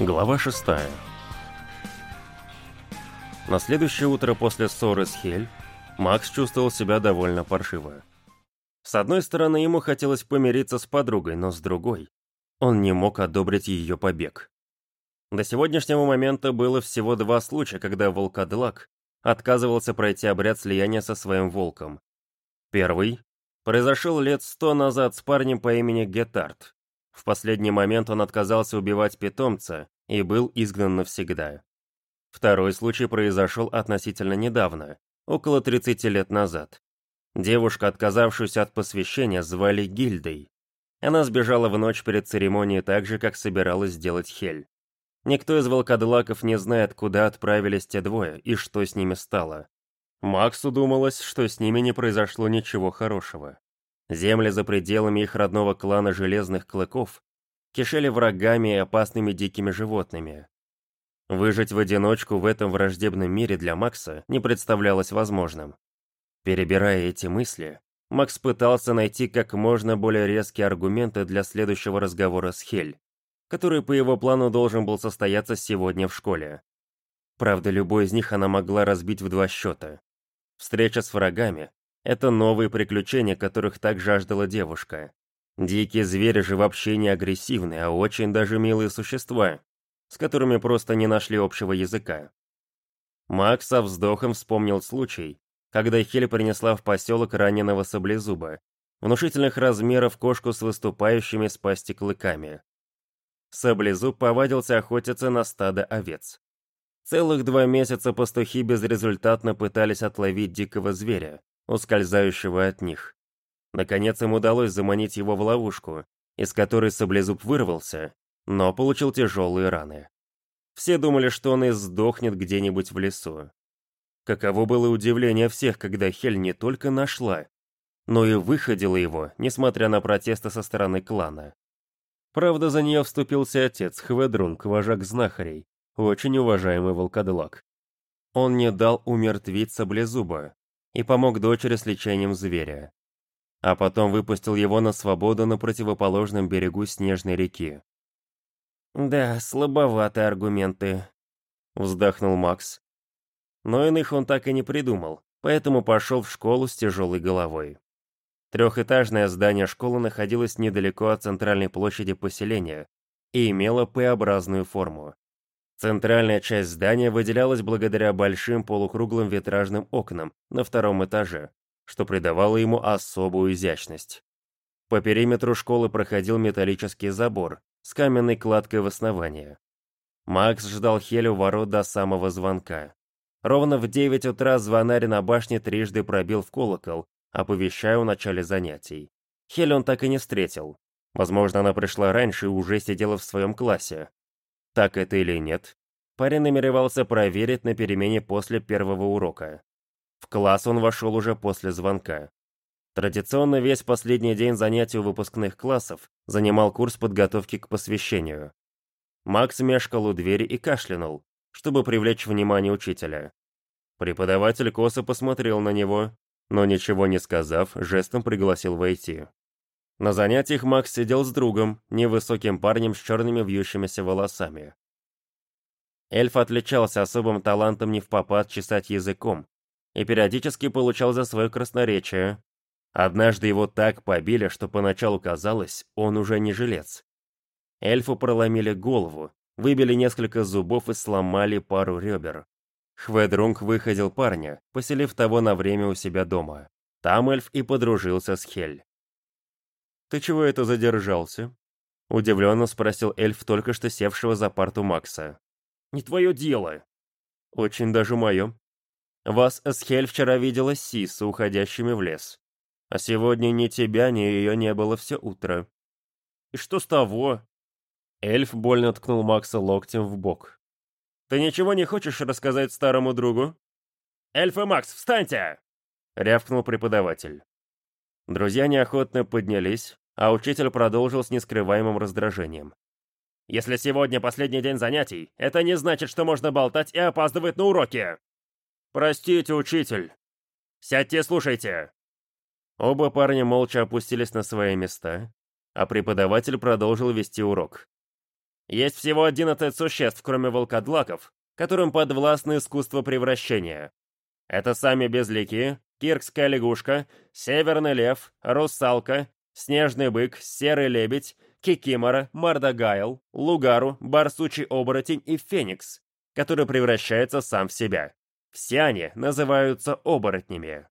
Глава 6 На следующее утро после ссоры с Хель, Макс чувствовал себя довольно паршиво. С одной стороны, ему хотелось помириться с подругой, но с другой, он не мог одобрить ее побег. До сегодняшнего момента было всего два случая, когда волкодлак отказывался пройти обряд слияния со своим волком. Первый произошел лет сто назад с парнем по имени Гетард, в последний момент он отказался убивать питомца и был изгнан навсегда. Второй случай произошел относительно недавно, около 30 лет назад. Девушка, отказавшуюся от посвящения, звали Гильдой. Она сбежала в ночь перед церемонией так же, как собиралась сделать Хель. Никто из волкодлаков не знает, куда отправились те двое и что с ними стало. Максу думалось, что с ними не произошло ничего хорошего. Земли за пределами их родного клана Железных Клыков кишели врагами и опасными дикими животными. Выжить в одиночку в этом враждебном мире для Макса не представлялось возможным. Перебирая эти мысли, Макс пытался найти как можно более резкие аргументы для следующего разговора с Хель, который по его плану должен был состояться сегодня в школе. Правда, любой из них она могла разбить в два счета. Встреча с врагами это новые приключения, которых так жаждала девушка. Дикие звери же вообще не агрессивные, а очень даже милые существа, с которыми просто не нашли общего языка. Макс со вздохом вспомнил случай, когда Хель принесла в поселок раненого саблезуба, внушительных размеров кошку с выступающими с пасти клыками. Саблезуб повадился охотиться на стадо овец. Целых два месяца пастухи безрезультатно пытались отловить дикого зверя, ускользающего от них. Наконец им удалось заманить его в ловушку, из которой саблезуб вырвался, но получил тяжелые раны. Все думали, что он и сдохнет где-нибудь в лесу. Каково было удивление всех, когда Хель не только нашла, но и выходила его, несмотря на протесты со стороны клана. Правда, за нее вступился отец, Хведрунг, вожак знахарей, очень уважаемый волкодлак. Он не дал умертвить саблезуба, и помог дочери с лечением зверя. А потом выпустил его на свободу на противоположном берегу Снежной реки. «Да, слабоваты аргументы», — вздохнул Макс. Но иных он так и не придумал, поэтому пошел в школу с тяжелой головой. Трехэтажное здание школы находилось недалеко от центральной площади поселения и имело П-образную форму. Центральная часть здания выделялась благодаря большим полукруглым витражным окнам на втором этаже, что придавало ему особую изящность. По периметру школы проходил металлический забор с каменной кладкой в основании. Макс ждал Хелю ворот до самого звонка. Ровно в 9 утра звонарь на башне трижды пробил в колокол, оповещая о начале занятий. Хель он так и не встретил. Возможно, она пришла раньше и уже сидела в своем классе, так это или нет, парень намеревался проверить на перемене после первого урока. В класс он вошел уже после звонка. Традиционно весь последний день занятий у выпускных классов занимал курс подготовки к посвящению. Макс мешкал у двери и кашлянул, чтобы привлечь внимание учителя. Преподаватель косо посмотрел на него, но ничего не сказав, жестом пригласил войти. На занятиях Макс сидел с другом, невысоким парнем с черными вьющимися волосами. Эльф отличался особым талантом не в попад чесать языком и периодически получал за свое красноречие. Однажды его так побили, что поначалу казалось, он уже не жилец. Эльфу проломили голову, выбили несколько зубов и сломали пару ребер. Хведрунг выходил парня, поселив того на время у себя дома. Там эльф и подружился с Хель. «Ты чего это задержался?» Удивленно спросил эльф только что севшего за парту Макса. «Не твое дело!» «Очень даже мое. Вас Эсхель вчера видела с Сису, уходящими в лес. А сегодня ни тебя, ни ее не было все утро». «И что с того?» Эльф больно ткнул Макса локтем в бок. «Ты ничего не хочешь рассказать старому другу?» «Эльф и Макс, встаньте!» — рявкнул преподаватель. Друзья неохотно поднялись, а учитель продолжил с нескрываемым раздражением. «Если сегодня последний день занятий, это не значит, что можно болтать и опаздывать на уроки!» «Простите, учитель!» «Сядьте и слушайте!» Оба парня молча опустились на свои места, а преподаватель продолжил вести урок. Есть всего 11 существ, кроме волкодлаков, которым подвластно искусство превращения. Это сами безлики, киркская лягушка, северный лев, русалка, снежный бык, серый лебедь, кикимора, мордогайл, лугару, барсучий оборотень и феникс, который превращается сам в себя. Все они называются оборотнями.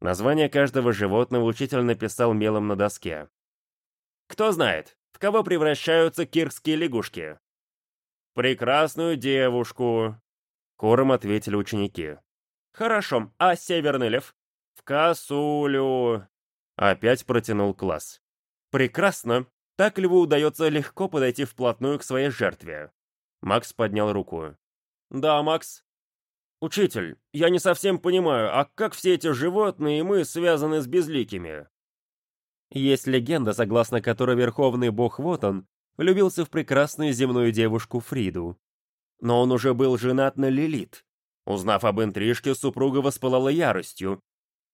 Название каждого животного учитель написал мелом на доске. Кто знает, в кого превращаются киркские лягушки? Прекрасную девушку, хором ответили ученики. Хорошо, а северный лев? В косулю. Опять протянул класс. Прекрасно. Так льву удается легко подойти вплотную к своей жертве. Макс поднял руку. Да, Макс, «Учитель, я не совсем понимаю, а как все эти животные и мы связаны с безликими?» Есть легенда, согласно которой верховный бог Вотан влюбился в прекрасную земную девушку Фриду. Но он уже был женат на Лилит. Узнав об интрижке, супруга воспылала яростью.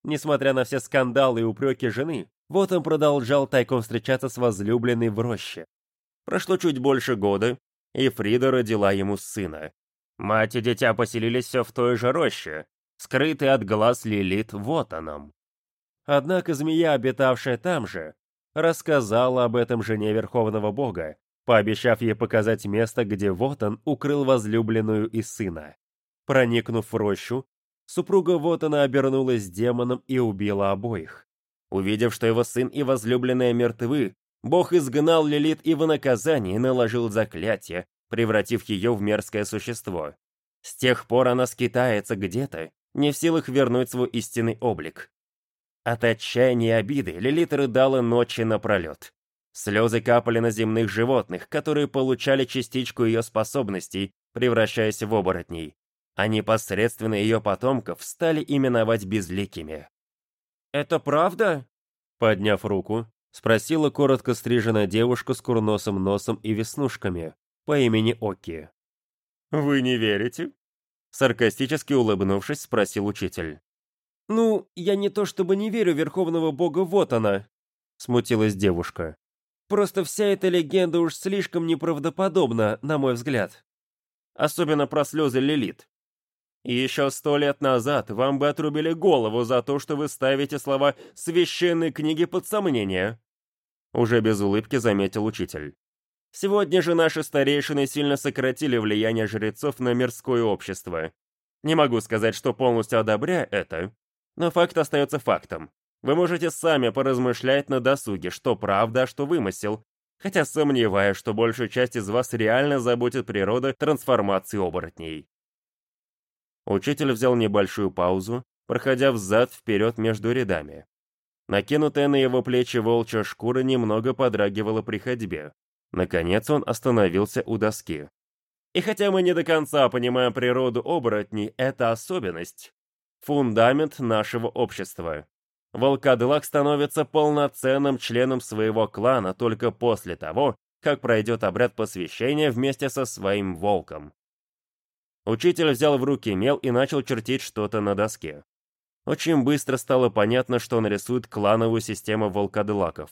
Несмотря на все скандалы и упреки жены, Вотан продолжал тайком встречаться с возлюбленной в роще. Прошло чуть больше года, и Фрида родила ему сына. Мать и дитя поселились все в той же роще, скрытый от глаз Лилит вот оном. Однако змея, обитавшая там же, рассказала об этом жене Верховного Бога, пообещав ей показать место, где Вотан укрыл возлюбленную и сына. Проникнув в рощу, супруга Вотана обернулась демоном и убила обоих. Увидев, что его сын и возлюбленная мертвы, Бог изгнал Лилит и в наказание наложил заклятие, превратив ее в мерзкое существо. С тех пор она скитается где-то, не в силах вернуть свой истинный облик. От отчаяния и обиды Лилит рыдала ночи напролет. Слезы капали на земных животных, которые получали частичку ее способностей, превращаясь в оборотней, а непосредственно ее потомков стали именовать безликими. «Это правда?» Подняв руку, спросила коротко стриженная девушка с курносым носом и веснушками, по имени Оки. «Вы не верите?» Саркастически улыбнувшись, спросил учитель. «Ну, я не то чтобы не верю верховного бога, вот она!» Смутилась девушка. «Просто вся эта легенда уж слишком неправдоподобна, на мой взгляд. Особенно про слезы Лилит. И еще сто лет назад вам бы отрубили голову за то, что вы ставите слова священной книги под сомнение». Уже без улыбки заметил учитель. Сегодня же наши старейшины сильно сократили влияние жрецов на мирское общество. Не могу сказать, что полностью одобряю это, но факт остается фактом. Вы можете сами поразмышлять на досуге, что правда, а что вымысел, хотя сомневаюсь, что большую часть из вас реально заботит природа трансформации оборотней. Учитель взял небольшую паузу, проходя взад-вперед между рядами. Накинутая на его плечи волчья шкура немного подрагивала при ходьбе, Наконец он остановился у доски. И хотя мы не до конца понимаем природу оборотней, это особенность. Фундамент нашего общества. Волкодлак становится полноценным членом своего клана только после того, как пройдет обряд посвящения вместе со своим волком. Учитель взял в руки мел и начал чертить что-то на доске. Очень быстро стало понятно, что он рисует клановую систему волкодлаков.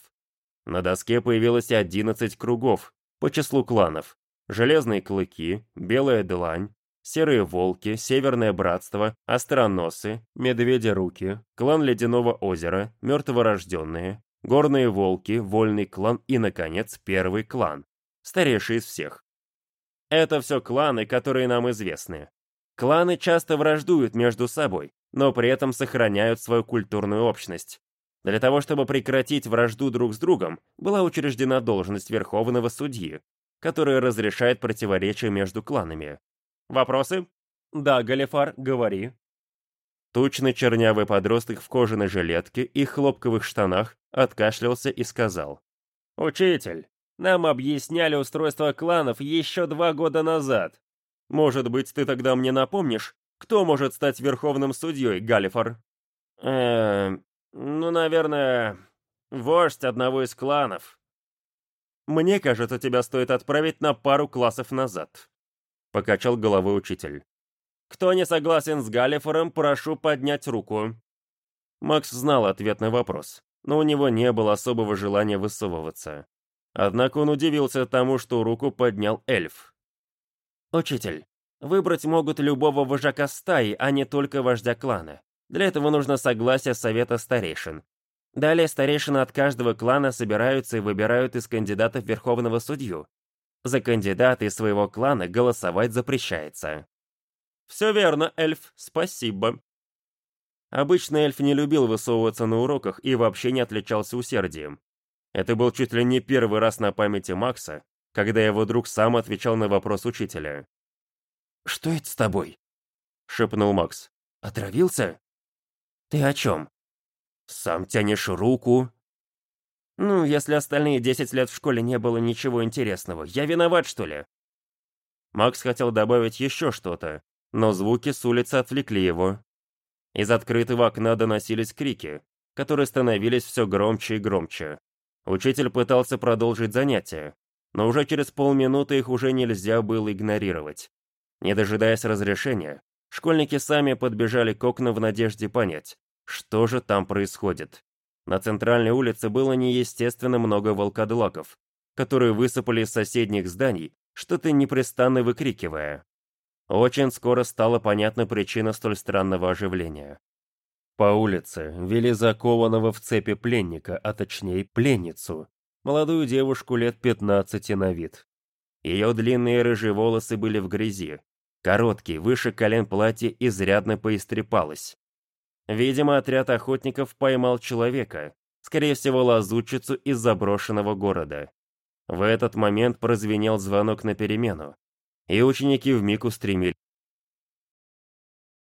На доске появилось 11 кругов по числу кланов. Железные клыки, белая длань, серые волки, северное братство, остроносы, медведи-руки, клан Ледяного озера, мертворожденные, горные волки, вольный клан и, наконец, первый клан, старейший из всех. Это все кланы, которые нам известны. Кланы часто враждуют между собой, но при этом сохраняют свою культурную общность. Для того, чтобы прекратить вражду друг с другом, была учреждена должность Верховного Судьи, которая разрешает противоречия между кланами. Вопросы? Да, Галифар, говори. Тучный чернявый подросток в кожаной жилетке и хлопковых штанах откашлялся и сказал. «Учитель, нам объясняли устройство кланов еще два года назад. Может быть, ты тогда мне напомнишь, кто может стать верховным судьей, Галифар?» «Эм, ну, наверное, вождь одного из кланов. Мне кажется, тебя стоит отправить на пару классов назад. Покачал головой учитель. Кто не согласен с Галлифором, прошу поднять руку. Макс знал ответ на вопрос, но у него не было особого желания высовываться. Однако он удивился тому, что руку поднял эльф. «Учитель, выбрать могут любого вожака стаи, а не только вождя клана. Для этого нужно согласие совета старейшин. Далее старейшины от каждого клана собираются и выбирают из кандидатов верховного судью. За кандидата из своего клана голосовать запрещается. «Все верно, эльф, спасибо». Обычно эльф не любил высовываться на уроках и вообще не отличался усердием. Это был чуть ли не первый раз на памяти Макса, когда его друг сам отвечал на вопрос учителя. «Что это с тобой?» — шепнул Макс. «Отравился?» «Ты о чем?» «Сам тянешь руку». «Ну, если остальные десять лет в школе не было ничего интересного, я виноват, что ли?» Макс хотел добавить еще что-то, но звуки с улицы отвлекли его. Из открытого окна доносились крики, которые становились все громче и громче. Учитель пытался продолжить занятие, но уже через полминуты их уже нельзя было игнорировать. Не дожидаясь разрешения, школьники сами подбежали к окнам в надежде понять, что же там происходит. На центральной улице было неестественно много волкодлаков, которые высыпали из соседних зданий, что-то непрестанно выкрикивая. Очень скоро стала понятна причина столь странного оживления. По улице вели закованного в цепи пленника, а точнее пленницу, молодую девушку лет 15 на вид. Ее длинные рыжие волосы были в грязи, короткий, выше колен платье изрядно поистрепалось. Видимо, отряд охотников поймал человека, скорее всего, лазутчицу из заброшенного города. В этот момент прозвенел звонок на перемену, и ученики вмиг устремились